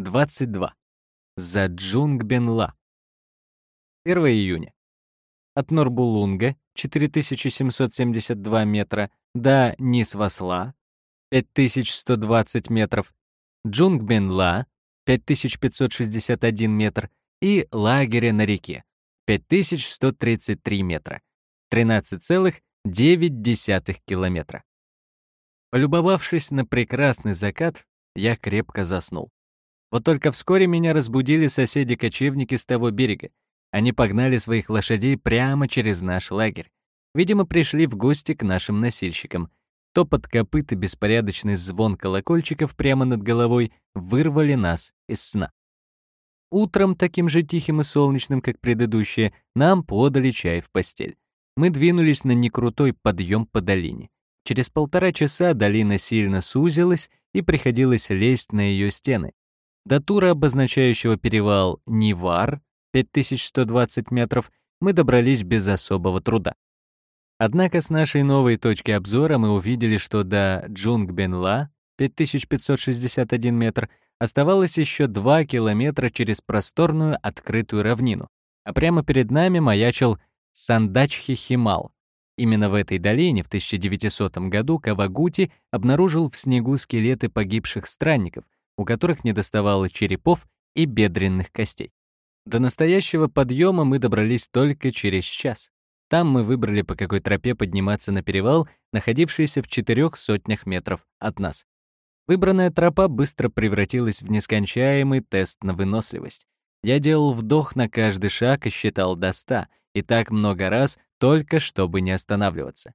22. За Джунгбенла. 1 июня. От Норбулунга 4772 метра до Нисвасла 5120 метров, Джунгбенла 5561 метр и лагеря на реке 5133 метра, 13,9 километра. Полюбовавшись на прекрасный закат, я крепко заснул. Вот только вскоре меня разбудили соседи-кочевники с того берега. Они погнали своих лошадей прямо через наш лагерь. Видимо, пришли в гости к нашим носильщикам. Топот копыт и беспорядочный звон колокольчиков прямо над головой вырвали нас из сна. Утром, таким же тихим и солнечным, как предыдущее, нам подали чай в постель. Мы двинулись на некрутой подъем по долине. Через полтора часа долина сильно сузилась, и приходилось лезть на ее стены. До тура, обозначающего перевал Нивар, 5120 метров, мы добрались без особого труда. Однако с нашей новой точки обзора мы увидели, что до Джунгбенла, 5561 метр, оставалось еще 2 километра через просторную открытую равнину, а прямо перед нами маячил Сандачхи-Химал. Именно в этой долине в 1900 году Кавагути обнаружил в снегу скелеты погибших странников, у которых недоставало черепов и бедренных костей. До настоящего подъема мы добрались только через час. Там мы выбрали, по какой тропе подниматься на перевал, находившийся в четырех сотнях метров от нас. Выбранная тропа быстро превратилась в нескончаемый тест на выносливость. Я делал вдох на каждый шаг и считал до ста, и так много раз, только чтобы не останавливаться.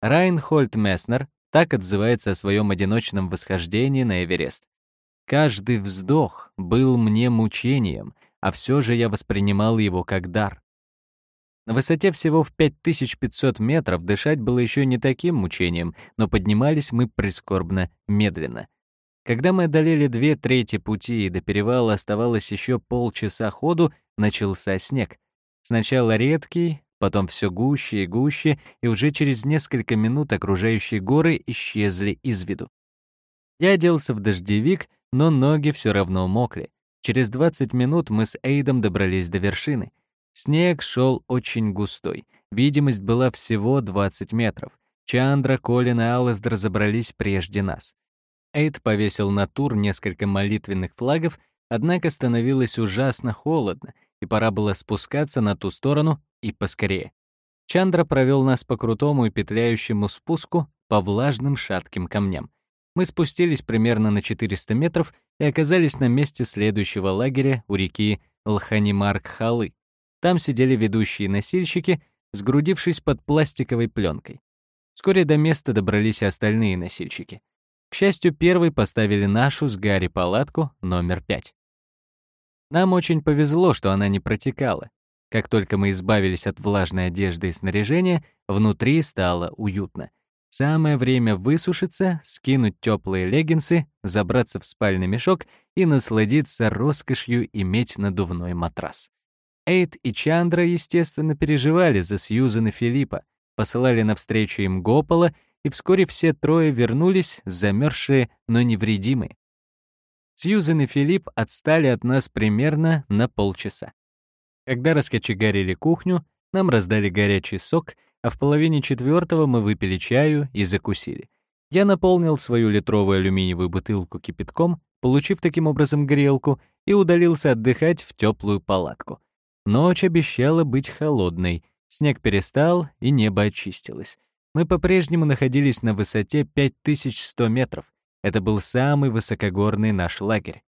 Райнхольд Месснер так отзывается о своем одиночном восхождении на Эверест. «Каждый вздох был мне мучением, а все же я воспринимал его как дар. На высоте всего в 5500 метров дышать было еще не таким мучением, но поднимались мы прискорбно медленно. Когда мы одолели две трети пути и до перевала оставалось еще полчаса ходу, начался снег. Сначала редкий, потом все гуще и гуще, и уже через несколько минут окружающие горы исчезли из виду. Я оделся в дождевик, но ноги все равно мокли. Через 20 минут мы с Эйдом добрались до вершины. Снег шел очень густой. Видимость была всего 20 метров. Чандра, Колин и Алласдер забрались прежде нас. Эйд повесил на тур несколько молитвенных флагов, однако становилось ужасно холодно, и пора было спускаться на ту сторону и поскорее. Чандра провел нас по крутому и петляющему спуску по влажным шатким камням. Мы спустились примерно на 400 метров и оказались на месте следующего лагеря у реки Лханимарк-Халы. Там сидели ведущие носильщики, сгрудившись под пластиковой пленкой. Вскоре до места добрались и остальные носильщики. К счастью, первый поставили нашу с Гарри палатку номер пять. Нам очень повезло, что она не протекала. Как только мы избавились от влажной одежды и снаряжения, внутри стало уютно. Самое время высушиться, скинуть теплые леггинсы, забраться в спальный мешок и насладиться роскошью иметь надувной матрас. Эйд и Чандра, естественно, переживали за Сьюзен и Филиппа, посылали навстречу им Гопола, и вскоре все трое вернулись, замерзшие, но невредимые. Сьюзен и Филипп отстали от нас примерно на полчаса. Когда раскочегарили кухню, нам раздали горячий сок, а в половине четвертого мы выпили чаю и закусили. Я наполнил свою литровую алюминиевую бутылку кипятком, получив таким образом грелку, и удалился отдыхать в теплую палатку. Ночь обещала быть холодной, снег перестал, и небо очистилось. Мы по-прежнему находились на высоте 5100 метров. Это был самый высокогорный наш лагерь.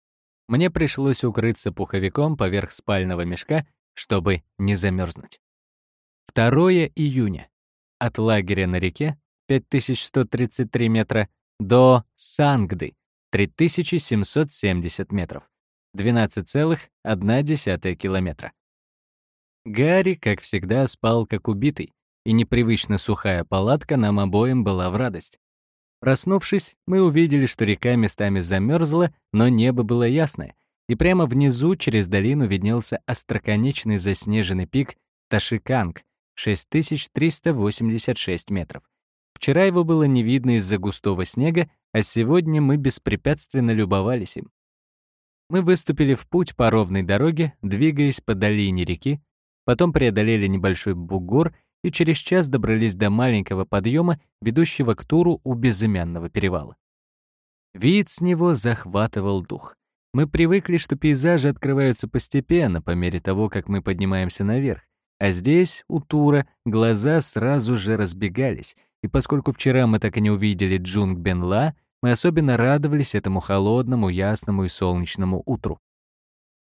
Мне пришлось укрыться пуховиком поверх спального мешка, чтобы не замерзнуть. 2 июня. От лагеря на реке 5133 метра до Сангды 3770 метров. 12,1 километра. Гарри, как всегда, спал как убитый, и непривычно сухая палатка нам обоим была в радость. Проснувшись, мы увидели, что река местами замерзла, но небо было ясное, и прямо внизу через долину виднелся остроконечный заснеженный пик Ташиканг, 6386 метров. Вчера его было не видно из-за густого снега, а сегодня мы беспрепятственно любовались им. Мы выступили в путь по ровной дороге, двигаясь по долине реки, потом преодолели небольшой бугор и через час добрались до маленького подъема, ведущего к туру у безымянного перевала. Вид с него захватывал дух. Мы привыкли, что пейзажи открываются постепенно, по мере того, как мы поднимаемся наверх. А здесь, у Тура, глаза сразу же разбегались, и поскольку вчера мы так и не увидели Джунг Бенла, мы особенно радовались этому холодному, ясному и солнечному утру.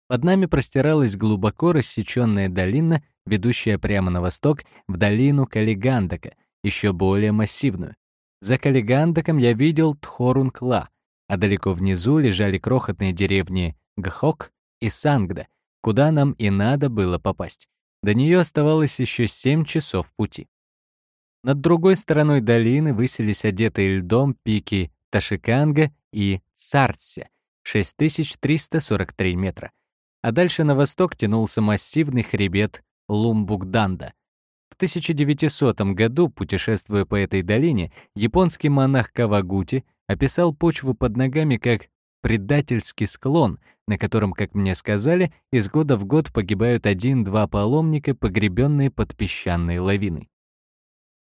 Под нами простиралась глубоко рассечённая долина, ведущая прямо на восток, в долину Калигандака, еще более массивную. За Калигандаком я видел Тхорунгла, а далеко внизу лежали крохотные деревни Гхок и Сангда, куда нам и надо было попасть. До нее оставалось еще семь часов пути. Над другой стороной долины высились одетые льдом пики Ташиканга и Цартсе, 6343 метра. А дальше на восток тянулся массивный хребет Лумбугданда. В 1900 году, путешествуя по этой долине, японский монах Кавагути описал почву под ногами как предательский склон, на котором, как мне сказали, из года в год погибают один-два паломника, погребенные под песчаной лавиной.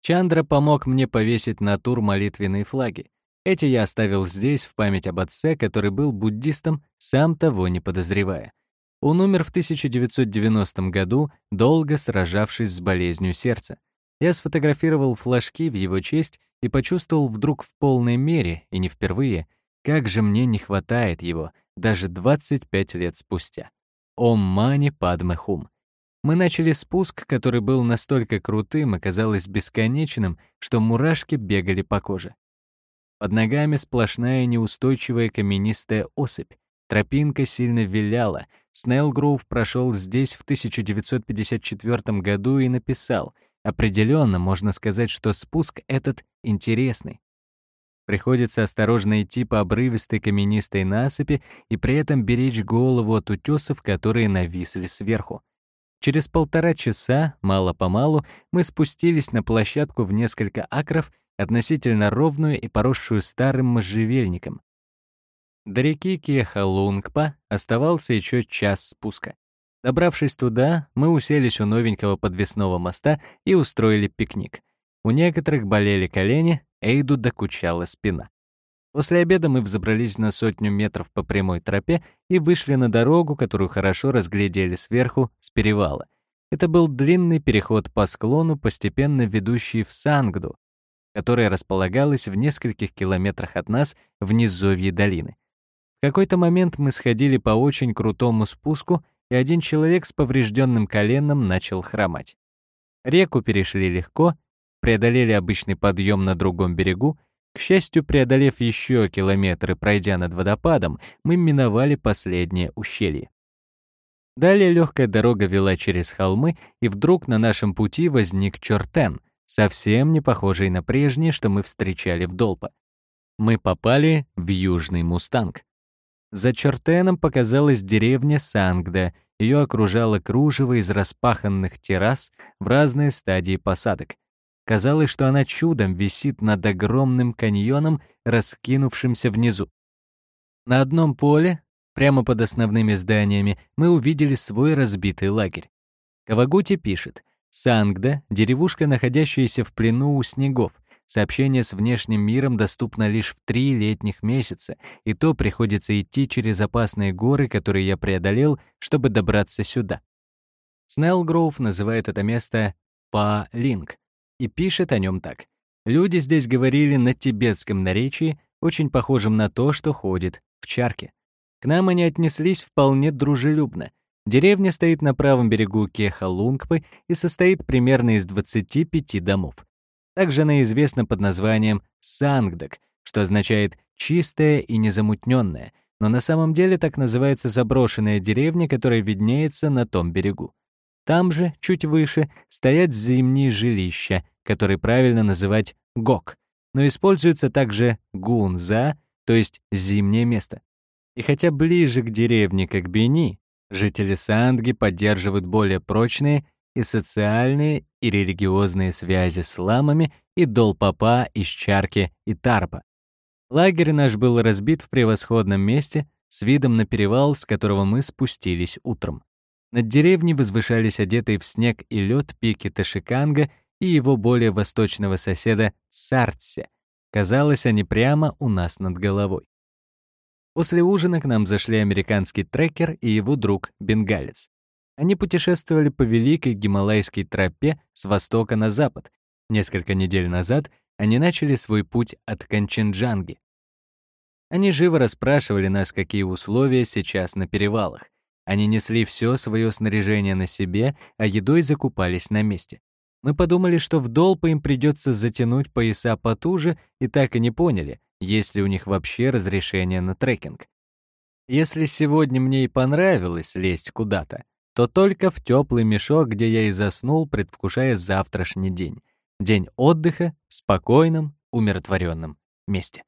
Чандра помог мне повесить на тур молитвенные флаги. Эти я оставил здесь в память об отце, который был буддистом, сам того не подозревая. Он умер в 1990 году, долго сражавшись с болезнью сердца. Я сфотографировал флажки в его честь и почувствовал вдруг в полной мере, и не впервые, как же мне не хватает его, даже 25 лет спустя. Ом мани падме хум. Мы начали спуск, который был настолько крутым и казалось бесконечным, что мурашки бегали по коже. Под ногами сплошная неустойчивая каменистая осыпь. Тропинка сильно виляла. Снеллгроув прошел здесь в 1954 году и написал, определенно можно сказать, что спуск этот интересный. Приходится осторожно идти по обрывистой каменистой насыпи и при этом беречь голову от утесов, которые нависли сверху. Через полтора часа, мало-помалу, мы спустились на площадку в несколько акров относительно ровную и поросшую старым можжевельником. До реки Кехалунгпа оставался еще час спуска. Добравшись туда, мы уселись у новенького подвесного моста и устроили пикник. У некоторых болели колени, Эйду докучала спина. После обеда мы взобрались на сотню метров по прямой тропе и вышли на дорогу, которую хорошо разглядели сверху, с перевала. Это был длинный переход по склону, постепенно ведущий в Сангду, которая располагалась в нескольких километрах от нас в низовье долины. В какой-то момент мы сходили по очень крутому спуску, и один человек с поврежденным коленом начал хромать. Реку перешли легко, преодолели обычный подъем на другом берегу. К счастью, преодолев еще километры, пройдя над водопадом, мы миновали последнее ущелье. Далее легкая дорога вела через холмы, и вдруг на нашем пути возник Чортен — совсем не похожий на прежний, что мы встречали в Долпа. Мы попали в Южный Мустанг. За Чертеном показалась деревня Сангда, ее окружало кружево из распаханных террас в разные стадии посадок. Казалось, что она чудом висит над огромным каньоном, раскинувшимся внизу. На одном поле, прямо под основными зданиями, мы увидели свой разбитый лагерь. Кавагути пишет — Сангда — деревушка, находящаяся в плену у снегов. Сообщение с внешним миром доступно лишь в три летних месяца, и то приходится идти через опасные горы, которые я преодолел, чтобы добраться сюда. Снеллгроув называет это место Па-Линг и пишет о нем так. Люди здесь говорили на тибетском наречии, очень похожем на то, что ходит в чарке. К нам они отнеслись вполне дружелюбно — Деревня стоит на правом берегу Кеха-Лунгпы и состоит примерно из 25 домов. Также она известна под названием Сангдак, что означает «чистая и незамутненная», но на самом деле так называется заброшенная деревня, которая виднеется на том берегу. Там же, чуть выше, стоят зимние жилища, которые правильно называть гок, но используется также гунза, то есть зимнее место. И хотя ближе к деревне Кагбини, Жители Сандги поддерживают более прочные и социальные, и религиозные связи с ламами и Долпапа из Чарки и Тарпа. Лагерь наш был разбит в превосходном месте, с видом на перевал, с которого мы спустились утром. Над деревней возвышались одетые в снег и лед пики Ташиканга и его более восточного соседа Цартсе. Казалось, они прямо у нас над головой. После ужина к нам зашли американский трекер и его друг, бенгалец. Они путешествовали по великой гималайской тропе с востока на запад. Несколько недель назад они начали свой путь от Канченджанги. Они живо расспрашивали нас, какие условия сейчас на перевалах. Они несли все свое снаряжение на себе, а едой закупались на месте. Мы подумали, что в Долпо им придется затянуть пояса потуже, и так и не поняли, есть ли у них вообще разрешение на трекинг. Если сегодня мне и понравилось лезть куда-то, то только в теплый мешок, где я и заснул, предвкушая завтрашний день. День отдыха в спокойном, умиротворенном месте.